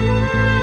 you